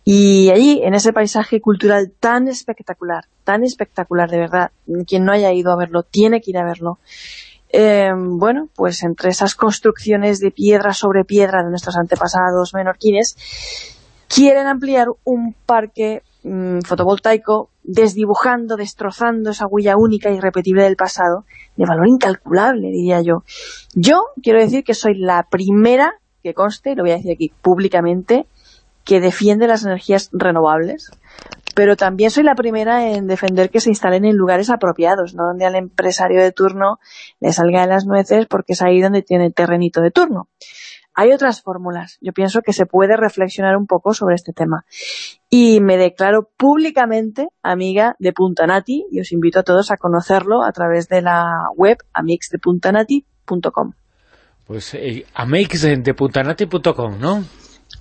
y allí, en ese paisaje cultural tan espectacular, tan espectacular de verdad, quien no haya ido a verlo, tiene que ir a verlo, eh, bueno, pues entre esas construcciones de piedra sobre piedra de nuestros antepasados menorquines, quieren ampliar un parque mmm, fotovoltaico desdibujando, destrozando esa huella única y irrepetible del pasado, de valor incalculable, diría yo. Yo quiero decir que soy la primera, que conste, lo voy a decir aquí públicamente, que defiende las energías renovables, pero también soy la primera en defender que se instalen en lugares apropiados, no donde al empresario de turno le salga de las nueces porque es ahí donde tiene el terrenito de turno. Hay otras fórmulas. Yo pienso que se puede reflexionar un poco sobre este tema. Y me declaro públicamente amiga de Puntanati y os invito a todos a conocerlo a través de la web amixdepuntanati.com. Pues eh, amixdepuntanati.com, ¿no?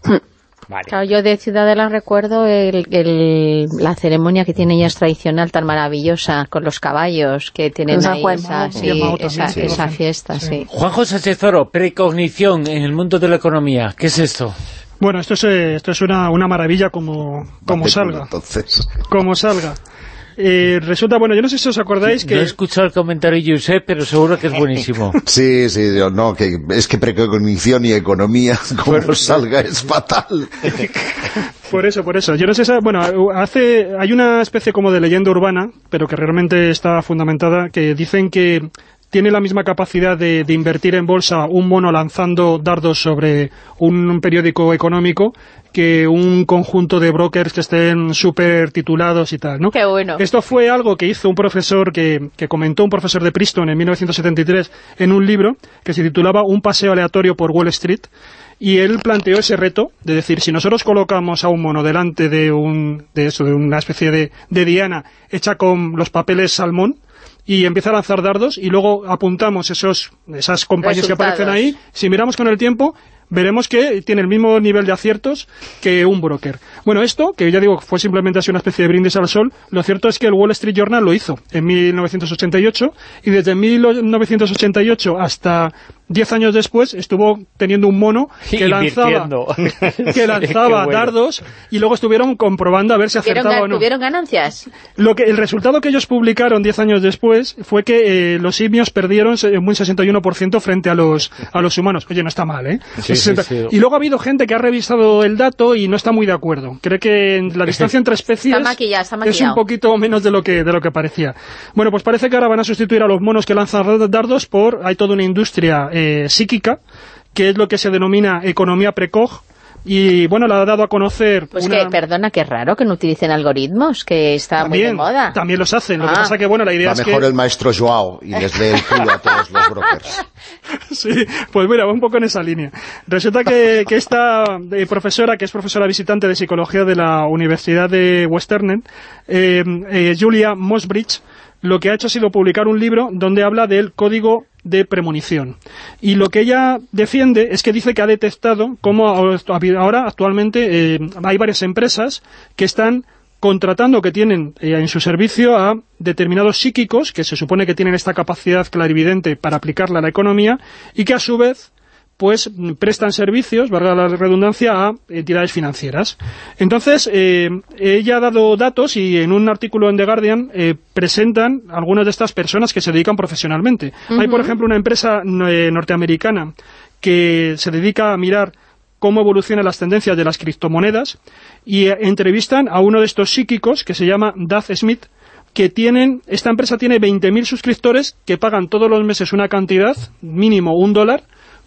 Vale. Claro, yo de Ciudadela recuerdo el, el, la ceremonia que tiene ellas tradicional tan maravillosa con los caballos que tienen ahí Juan. esa, Sí, sí, Mao esa, también, sí. esa fiesta, sí. Juan José Cezoro, precognición en el mundo de la economía. ¿Qué es esto? Bueno, esto es, eh, esto es una, una maravilla como, como salga. Entonces. Como salga. Eh, resulta, bueno, yo no sé si os acordáis que... No he escuchado el comentario de Josep, pero seguro que es buenísimo. Sí, sí, yo, no, que es que precognición y economía, como salga, es fatal. Por eso, por eso. Yo no sé, sa- bueno, hace, hay una especie como de leyenda urbana, pero que realmente está fundamentada, que dicen que tiene la misma capacidad de, de invertir en bolsa un mono lanzando dardos sobre un periódico económico que un conjunto de brokers que estén súper titulados y tal, ¿no? Qué bueno. Esto fue algo que hizo un profesor, que, que comentó un profesor de Princeton en 1973 en un libro que se titulaba Un paseo aleatorio por Wall Street, y él planteó ese reto de decir, si nosotros colocamos a un mono delante de un de eso, de una especie de, de diana hecha con los papeles salmón, y empieza a lanzar dardos y luego apuntamos esos esas compañías que aparecen ahí, si miramos con el tiempo veremos que tiene el mismo nivel de aciertos que un broker. Bueno, esto, que ya digo, fue simplemente así una especie de brindis al sol, lo cierto es que el Wall Street Journal lo hizo en 1988 y desde 1988 hasta 10 años después estuvo teniendo un mono que lanzaba, que lanzaba bueno. dardos y luego estuvieron comprobando a ver si ¿Tuvieron, acertaba o no. ¿Tuvieron ganancias? Lo que, el resultado que ellos publicaron 10 años después fue que eh, los simios perdieron se- un 61% frente a los, a los humanos. Oye, no está mal, ¿eh? Sí, Un sí, 60. sí. Y luego ha habido gente que ha revisado el dato y no está muy de acuerdo. Cree que la distancia entre especies Está maquillado, está es un poquito menos de lo que de lo que parecía. Bueno, pues parece que ahora van a sustituir a los monos que lanzan dardos por... Hay toda una industria eh, psíquica, que es lo que se denomina economía precoz, y bueno, la ha dado a conocer Pues una... que, perdona, qué raro que no utilicen algoritmos, que está muy de moda. también los hacen. Lo que Ah. pasa que, bueno, la idea Va es mejor que... el maestro Joao y les ve el culo a todos los brokers. Sí, pues mira, va un poco en esa línea. Resulta que, que esta eh, profesora, que es profesora visitante de psicología de la Universidad de Western, eh, eh, Julia Mosbridge, lo que ha hecho ha sido publicar un libro donde habla del código de premonición. Y lo que ella defiende es que dice que ha detectado cómo ahora actualmente eh, hay varias empresas que están contratando que tienen eh, en su servicio a determinados psíquicos que se supone que tienen esta capacidad clarividente para aplicarla a la economía y que a su vez pues mm, prestan servicios, valga la redundancia, a entidades financieras. Entonces, eh, ella ha dado datos y en un artículo en The Guardian eh, presentan algunas de estas personas que se dedican profesionalmente. Hay, por ejemplo, una empresa eh, norteamericana que se dedica a mirar cómo evolucionan las tendencias de las criptomonedas y eh, entrevistan a uno de estos psíquicos que se llama Duff Smith que tienen, esta empresa tiene 20.000 suscriptores que pagan todos los meses una cantidad, mínimo un dólar,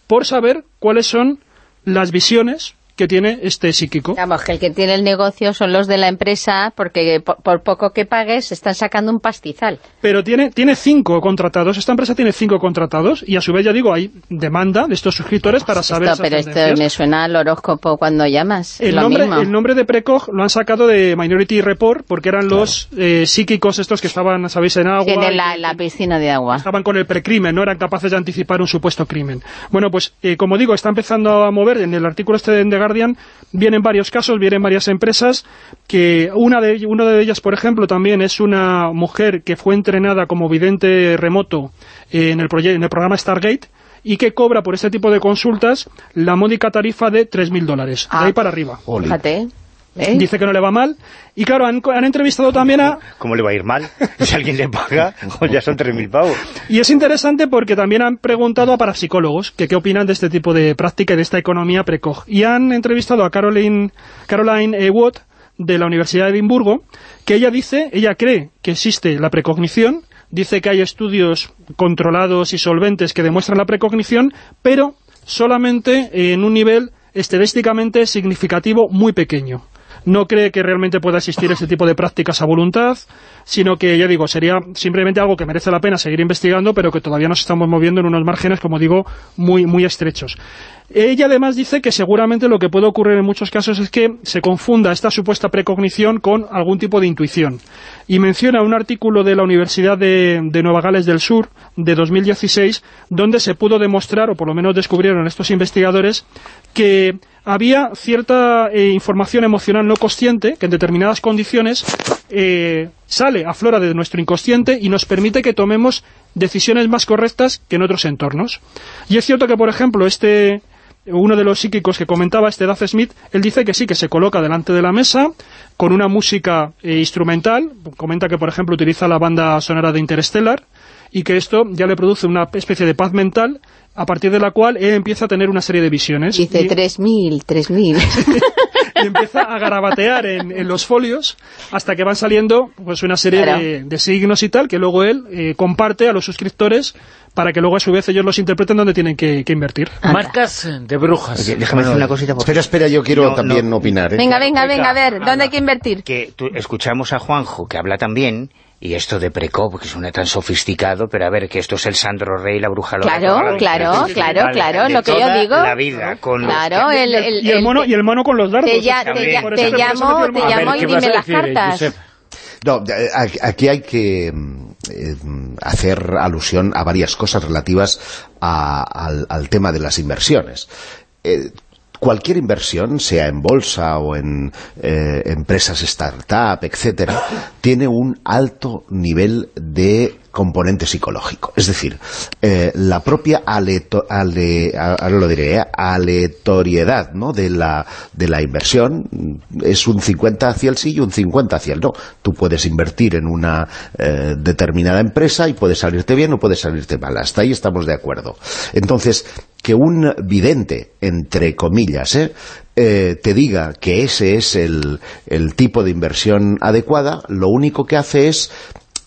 por saber cuáles son las visiones que tiene este psíquico. Vamos, que el que tiene el negocio son los de la empresa, porque por, por poco que pagues están sacando un pastizal. Pero tiene, tiene cinco contratados, esta empresa tiene cinco contratados, y a su vez, ya digo, hay demanda de estos suscriptores para saber Esto, esas pero esto me suena al horóscopo cuando llamas. El lo nombre, mismo. el nombre de Precog lo han sacado de Minority Report porque eran los eh, psíquicos estos que estaban, sabéis, en agua. Y la, piscina de agua. estaban con el precrimen, no eran capaces de anticipar un supuesto crimen. Bueno, pues eh, como digo, está empezando a mover, en el artículo este de The Guardian, vienen varios casos, vienen varias empresas, que una de, una de ellas, por ejemplo, también es una mujer que fue entrenada como vidente remoto en, el en el programa Stargate, y que cobra por este tipo de consultas la módica tarifa de 3.000 dólares, de Ah. ahí para arriba. Fíjate. ¿Eh? Dice que no le va mal, y claro, han, han entrevistado también a, ¿Cómo le va a ir mal? Si alguien le paga, pues ya son 3.000 pavos. Y es interesante porque también han preguntado a parapsicólogos que qué opinan de este tipo de práctica y de esta economía precoz. Y han entrevistado a Caroline, Caroline E. Watt de la Universidad de Edimburgo, que ella dice, ella cree que existe la precognición, dice que hay estudios controlados y solventes que demuestran la precognición, pero solamente en un nivel estadísticamente significativo muy pequeño no cree que realmente pueda existir este tipo de prácticas a voluntad, sino que, ya digo, sería simplemente algo que merece la pena seguir investigando, pero que todavía nos estamos moviendo en unos márgenes, como digo, muy, muy estrechos. Ella además dice que seguramente lo que puede ocurrir en muchos casos es que se confunda esta supuesta precognición con algún tipo de intuición. Y menciona un artículo de la Universidad de, de Nueva Gales del Sur, de 2016, donde se pudo demostrar, o por lo menos descubrieron estos investigadores, que había cierta eh, información emocional no consciente que en determinadas condiciones eh, sale, aflora de nuestro inconsciente y nos permite que tomemos decisiones más correctas que en otros entornos. Y es cierto que, por ejemplo, este uno de los psíquicos que comentaba, este Duff Smith, él dice que sí, que se coloca delante de la mesa con una música eh, instrumental, comenta que por ejemplo utiliza la banda sonora de Interstellar, y que esto ya le produce una especie de paz mental a partir de la cual él empieza a tener una serie de visiones. Dice y, 3.000, 3.000. y empieza a garabatear en, en, los folios hasta que van saliendo pues una serie Claro. de, de signos y tal que luego él eh, comparte a los suscriptores para que luego a su vez ellos los interpreten donde tienen que, que invertir. Marcas de brujas. Oye, déjame decir una cosita. porque- Espera, espera, yo quiero No, también no. opinar. ¿eh? Venga, venga, venga, a ver, ¿dónde hay que invertir? que tú- escuchamos a Juanjo, que habla también, y esto de Precop, que suena tan sofisticado, pero a ver, que esto es el Sandro Rey, la bruja loca. Claro, claro, claro, vale, claro, lo que yo digo. la vida, con los- Claro, el, el, y, el mono, y el mono con los dardos. te, ya- te, ya- te llamo, te ver, llamo ¿qué y dime las decir, cartas. Josep? No, eh, aquí- hay que mm, eh, hacer alusión a varias cosas relativas a- al, al tema de las inversiones. Eh, cualquier inversión, sea en bolsa o en eh, empresas startup, etcétera, tiene un alto nivel de componente psicológico. Es decir, eh, la propia lo diré, eh, aleatoriedad ¿no? de, la, inversión es un 50 hacia el sí y un 50 hacia el no. Tú puedes invertir en una eh, determinada empresa y puede salirte bien o puede salirte mal. Hasta ahí estamos de acuerdo. Entonces, que un vidente, entre comillas, ¿eh? te diga que ese es el tipo de inversión adecuada, lo único que hace es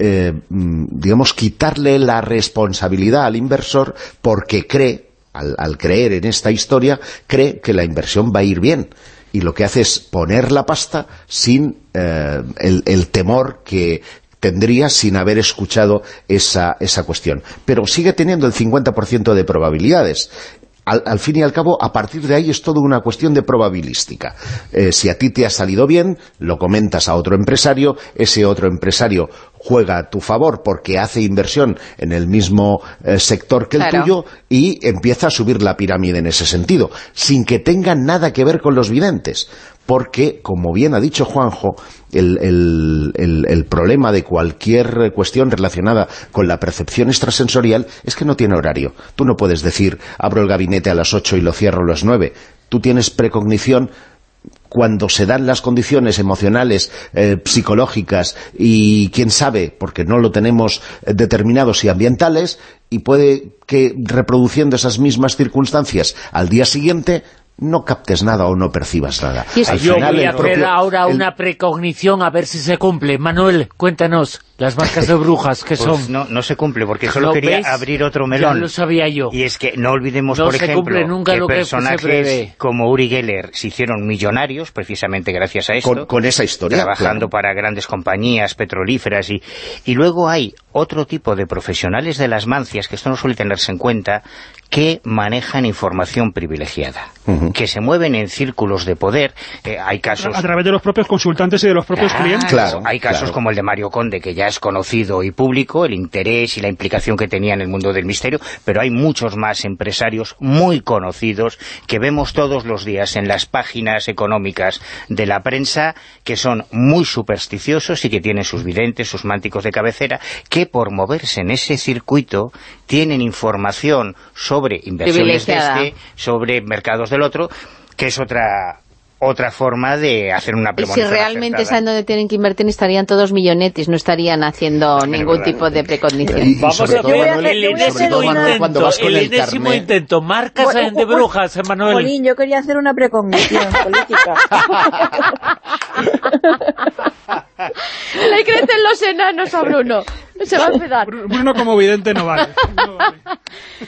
eh, mm, digamos, quitarle la responsabilidad al inversor porque cree, al, al creer en esta historia, cree que la inversión va a ir bien. Y lo que hace es poner la pasta sin eh, el, el temor que tendría sin haber escuchado esa, esa cuestión. Pero sigue teniendo el 50% de probabilidades. Al, al fin y al cabo, a partir de ahí es todo una cuestión de probabilística. Eh, si a ti te ha salido bien, lo comentas a otro empresario, ese otro empresario juega a tu favor porque hace inversión en el mismo eh, sector que el Claro. tuyo y empieza a subir la pirámide en ese sentido, sin que tenga nada que ver con los videntes. Porque, como bien ha dicho Juanjo, el, problema de cualquier cuestión relacionada con la percepción extrasensorial es que no tiene horario. Tú no puedes decir, abro el gabinete a las 8 y lo cierro a las 9. Tú tienes precognición cuando se dan las condiciones emocionales, eh, psicológicas y quién sabe, porque no lo tenemos eh, determinados y ambientales, y puede que reproduciendo esas mismas circunstancias al día siguiente no captes nada o no percibas nada. Y eso- Al Yo final, voy a hacer propio- ahora el- una precognición a ver si se cumple. Manuel, cuéntanos, las marcas de brujas, que Pues son? no, no se cumple, porque solo ¿Lo quería ves? abrir otro Ya melón. lo sabía yo. Y es que no olvidemos, No por se ejemplo, cumple nunca que lo que se personajes como Uri Geller se hicieron millonarios precisamente gracias a esto. con, con esa historia. trabajando claro. para grandes compañías petrolíferas y, y luego hay otro tipo de profesionales de las mancias, que esto no suele tenerse en cuenta, que manejan información privilegiada, que se mueven en círculos de poder. Eh, hay casos... A través de los propios consultantes y de los propios Claro, clientes. Claro, hay casos claro. como el de Mario Conde, que ya es conocido y público, el interés y la implicación que tenía en el mundo del misterio, pero hay muchos más empresarios muy conocidos que vemos todos los días en las páginas económicas de la prensa, que son muy supersticiosos y que tienen sus videntes, sus mánticos de cabecera, que por moverse en ese circuito tienen información sobre inversiones de este, sobre mercados del otro, que es otra otra forma de hacer una Y si premonición realmente acertada. saben dónde tienen que invertir, estarían todos millonetis, no estarían haciendo es ningún verdad. tipo de precognición. Y- y Vamos sobre a todo, ver el enésimo una- Manuel, cuando intento, vas con el enésimo intento. Marcas Bueno, de brujas, Emanuel. Jolín, yo quería hacer una precognición política. Le crecen los enanos a Bruno. Se va a empezar. Bruno como vidente no vale. No vale.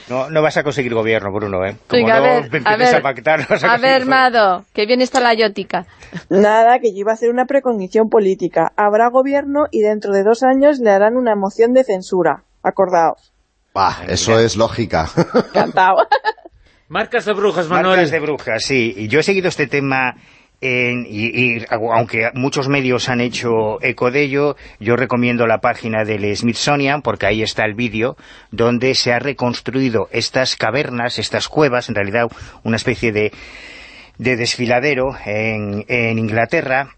No, no vas a conseguir gobierno, Bruno, ¿eh? Como Venga, a no ver, a ver, pactar, no vas a, a ver, conseguir Mado, que bien está la yótica. Nada, que yo iba a hacer una precognición política. Habrá gobierno y dentro de dos años le harán una moción de censura. Acordaos. Bah, eso es lógica. Cantado. Marcas de brujas, Manuel. Marcas de brujas, sí. Y yo he seguido este tema... en- y, aunque muchos medios han hecho eco de ello, yo recomiendo la página del Smithsonian, porque ahí está el vídeo, donde se ha reconstruido estas cavernas, estas cuevas, en realidad una especie de, de desfiladero en, en Inglaterra,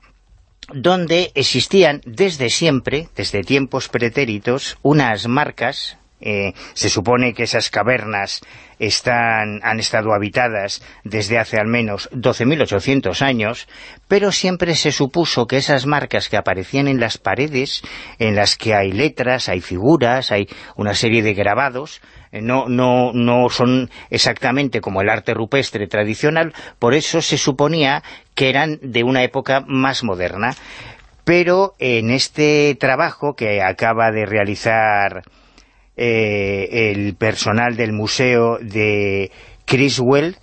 donde existían desde siempre, desde tiempos pretéritos, unas marcas Eh, se supone que esas cavernas están, han estado habitadas desde hace al menos 12.800 años, pero siempre se supuso que esas marcas que aparecían en las paredes, en las que hay letras, hay figuras, hay una serie de grabados, eh, no, no, no son exactamente como el arte rupestre tradicional, por eso se suponía que eran de una época más moderna. Pero en este trabajo que acaba de realizar eh, el personal del museo de Criswell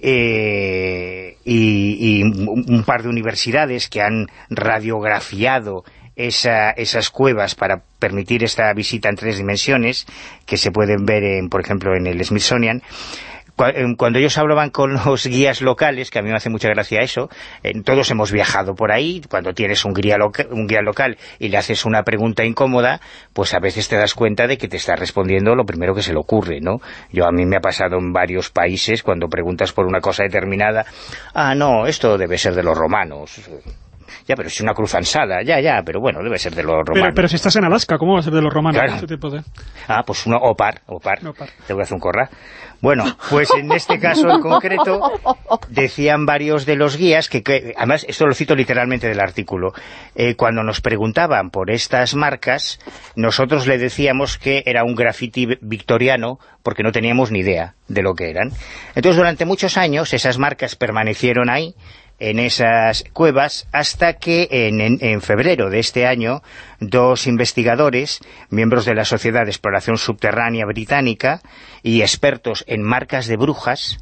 eh, y, un par de universidades que han radiografiado esas cuevas para permitir esta visita en tres dimensiones que se pueden ver, en, por ejemplo, en el Smithsonian cuando ellos hablaban con los guías locales, que a mí me hace mucha gracia eso, todos hemos viajado por ahí, cuando tienes un guía, un guía local y le haces una pregunta incómoda, pues a veces te das cuenta de que te está respondiendo lo primero que se le ocurre, ¿no? Yo a mí me ha pasado en varios países, cuando preguntas por una cosa determinada, ah, no, esto debe ser de los romanos ya, pero es una cruzanzada, ya, ya, pero bueno, debe ser de los romanos. Pero, si estás en Alaska, ¿cómo va a ser de los romanos? Ah, pues uno, opar, opar, te voy a hacer un corra. Bueno, pues en este caso en concreto, decían varios de los guías, que, además, esto lo cito literalmente del artículo, eh, cuando nos preguntaban por estas marcas, nosotros le decíamos que era un graffiti victoriano, porque no teníamos ni idea de lo que eran. Entonces, durante muchos años, esas marcas permanecieron ahí, en esas cuevas hasta que en, febrero de este año dos investigadores, miembros de la Sociedad de Exploración Subterránea Británica y expertos en marcas de brujas,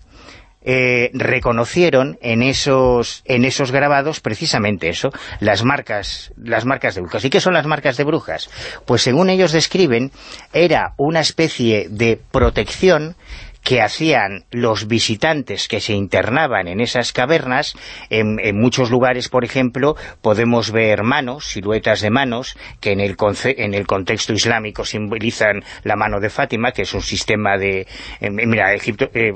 eh, reconocieron en esos, en esos grabados precisamente eso, las marcas, las marcas de brujas. ¿Y qué son las marcas de brujas? Pues según ellos describen, era una especie de protección que hacían los visitantes que se internaban en esas cavernas, en, muchos lugares, por ejemplo, podemos ver manos, siluetas de manos, que en el, en el contexto islámico simbolizan la mano de Fátima, que es un sistema de... mira, Egipto, eh,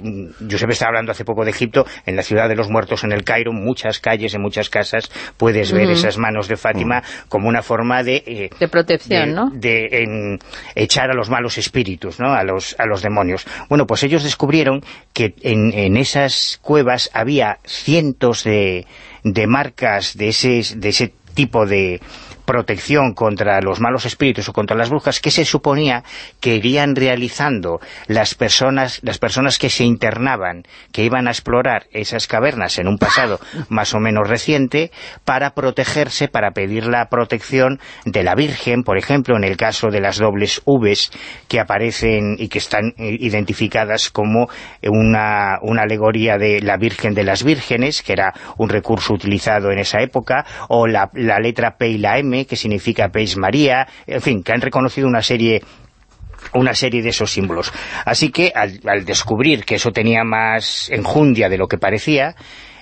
Josep estaba hablando hace poco de Egipto, en la ciudad de los muertos en el Cairo, muchas calles, en muchas casas, puedes ver esas manos de Fátima como una forma de... Eh, de protección, ¿no? De echar a los malos espíritus, ¿no? A los, a los demonios. Bueno, pues ellos descubrieron que en, esas cuevas había cientos de, de marcas de ese, de ese tipo de, protección contra los malos espíritus o contra las brujas que se suponía que irían realizando las personas, las personas que se internaban, que iban a explorar esas cavernas en un pasado más o menos reciente, para protegerse, para pedir la protección de la Virgen, por ejemplo, en el caso de las dobles Vs que aparecen y que están identificadas como una, una alegoría de la Virgen de las Vírgenes, que era un recurso utilizado en esa época, o la, la letra P y la M, que significa Peis María, en fin, que han reconocido una serie una serie de esos símbolos. Así que al, al descubrir que eso tenía más enjundia de lo que parecía,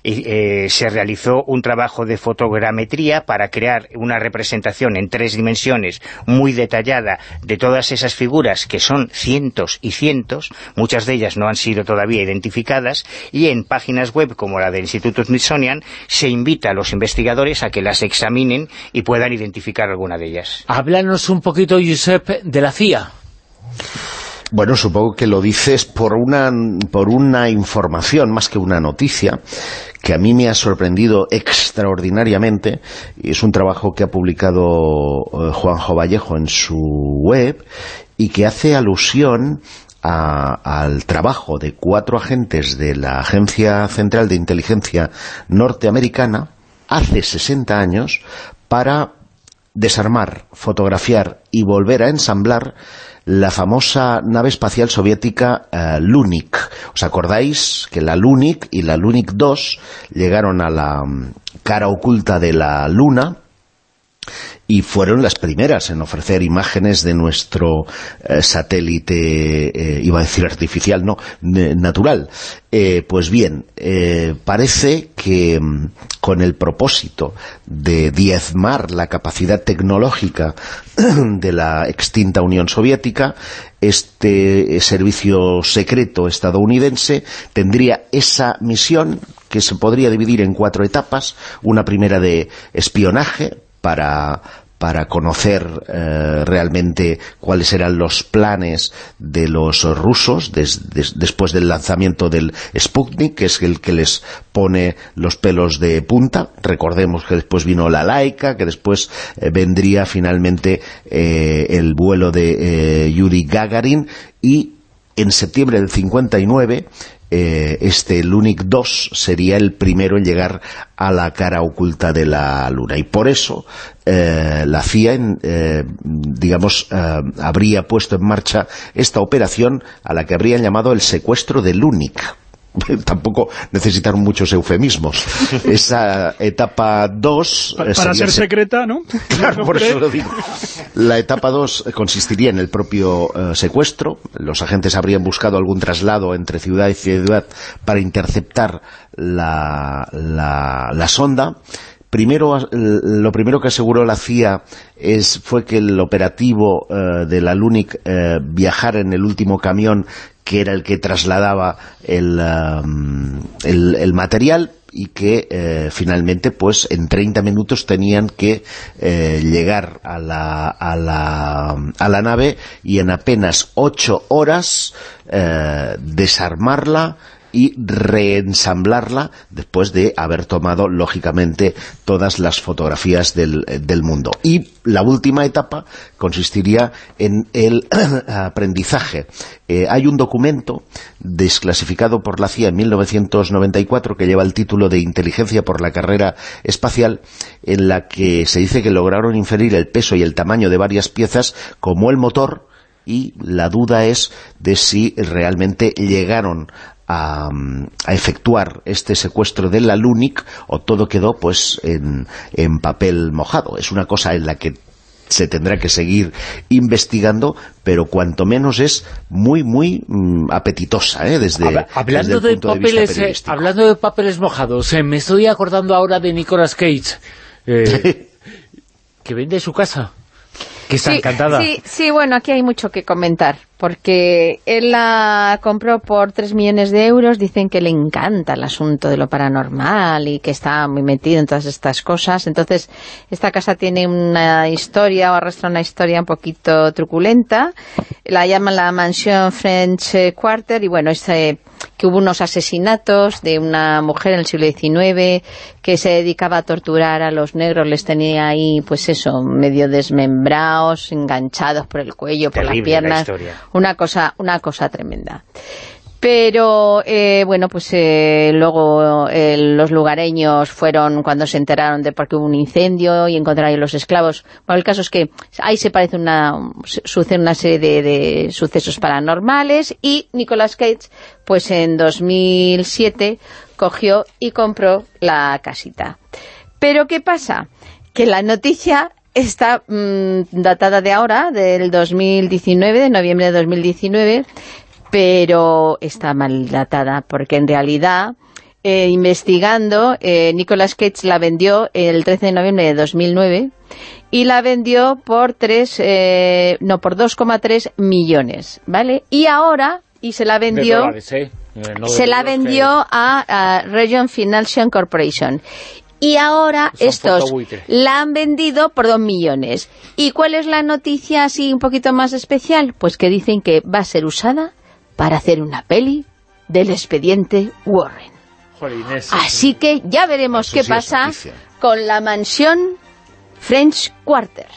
eh, se realizó un trabajo de fotogrametría para crear una representación en tres dimensiones muy detallada de todas esas figuras que son cientos y cientos, muchas de ellas no han sido todavía identificadas, y en páginas web como la del Instituto Smithsonian se invita a los investigadores a que las examinen y puedan identificar alguna de ellas. Háblanos un poquito, Josep, de la CIA. Bueno, supongo que lo dices por una, por una información más que una noticia que a mí me ha sorprendido extraordinariamente. Es un trabajo que ha publicado eh, Juanjo Vallejo en su web y que hace alusión al trabajo de cuatro agentes de la Agencia Central de Inteligencia Norteamericana hace 60 años para desarmar, fotografiar y volver a ensamblar la famosa nave espacial soviética eh, Lunik. ¿Os acordáis que la Lunik y la Lunik 2 llegaron a la mm, cara oculta de la Luna y fueron las primeras en ofrecer imágenes de nuestro eh, satélite, eh, iba a decir artificial, no, natural. Eh, pues bien, parece que mm, con el propósito de diezmar la capacidad tecnológica de la extinta Unión Soviética, este servicio secreto estadounidense tendría esa misión que se podría dividir en cuatro etapas, una primera de espionaje, para, para conocer eh, realmente cuáles eran los planes de los rusos después del lanzamiento del Sputnik, que es el que les pone los pelos de punta. Recordemos que después vino la Laika, que después eh, vendría finalmente eh, el vuelo de Yuri Gagarin y en septiembre del 59 eh, este Lunik 2 sería el primero en llegar a la cara oculta de la Luna. Y por eso eh, la CIA, eh, digamos, habría puesto en marcha esta operación a la que habrían llamado el secuestro de Lunik tampoco necesitaron muchos eufemismos. Esa etapa 2... Eh, para, ser secreta, ¿no? Claro, por eso lo digo. La etapa 2 consistiría en el propio eh, secuestro. Los agentes habrían buscado algún traslado entre ciudad y ciudad para interceptar la, la, sonda. Primero, lo primero que aseguró la CIA es, fue que el operativo eh, de la LUNIC viajara en el último camión que era el que trasladaba el, um, el, material y que eh, finalmente pues en 30 minutos tenían que eh, llegar a la, a, la, a la nave y en apenas 8 horas eh, desarmarla y reensamblarla después de haber tomado, lógicamente, todas las fotografías del, del mundo. Y la última etapa consistiría en el aprendizaje. Eh, hay un documento desclasificado por la CIA en 1994 que lleva el título de Inteligencia por la carrera espacial, en la que se dice que lograron inferir el peso y el tamaño de varias piezas como el motor, y la duda es de si realmente llegaron a, efectuar este secuestro de la LUNIC o todo quedó pues en, en papel mojado. Es una cosa en la que se tendrá que seguir investigando, pero cuanto menos es muy, muy mm, apetitosa, ¿eh? desde, hablando de papeles, eh, Hablando de papeles mojados, eh, me estoy acordando ahora de Nicolas Cage, eh, que vende su casa. Que está encantada. Sí, sí, bueno, aquí hay mucho que comentar porque él la compró por 3 millones de euros, dicen que le encanta el asunto de lo paranormal y que está muy metido en todas estas cosas, entonces esta casa tiene una historia o arrastra una historia un poquito truculenta, la llaman la mansión French Quarter y bueno, este que hubo unos asesinatos de una mujer en el siglo XIX que se dedicaba a torturar a los negros, les tenía ahí, pues eso, medio desmembrados, enganchados por el cuello, por las piernas una cosa, una cosa tremenda. Pero, eh, bueno, pues eh, luego eh, los lugareños fueron cuando se enteraron de por qué hubo un incendio y encontraron los esclavos. Bueno, el caso es que ahí se parece una, sucede una serie de, de, sucesos paranormales y Nicolas Cage, pues en 2007 cogió y compró la casita. Pero, ¿qué pasa? Que la noticia está mm, datada de ahora, del 2019, de noviembre de 2019, pero está mal datada, porque en realidad, eh, investigando, eh, Nicolas Cage la vendió el 13 de noviembre de 2009 y la vendió por 3, eh, no, por 2,3 millones, ¿vale? Y ahora, y se la vendió... se la vendió a, a Region Financial Corporation y ahora estos la han vendido por dos millones. ¿Y cuál es la noticia así un poquito más especial? Pues que dicen que va a ser usada para hacer una peli del expediente Warren. así que ya veremos qué pasa con la mansión French Quarter.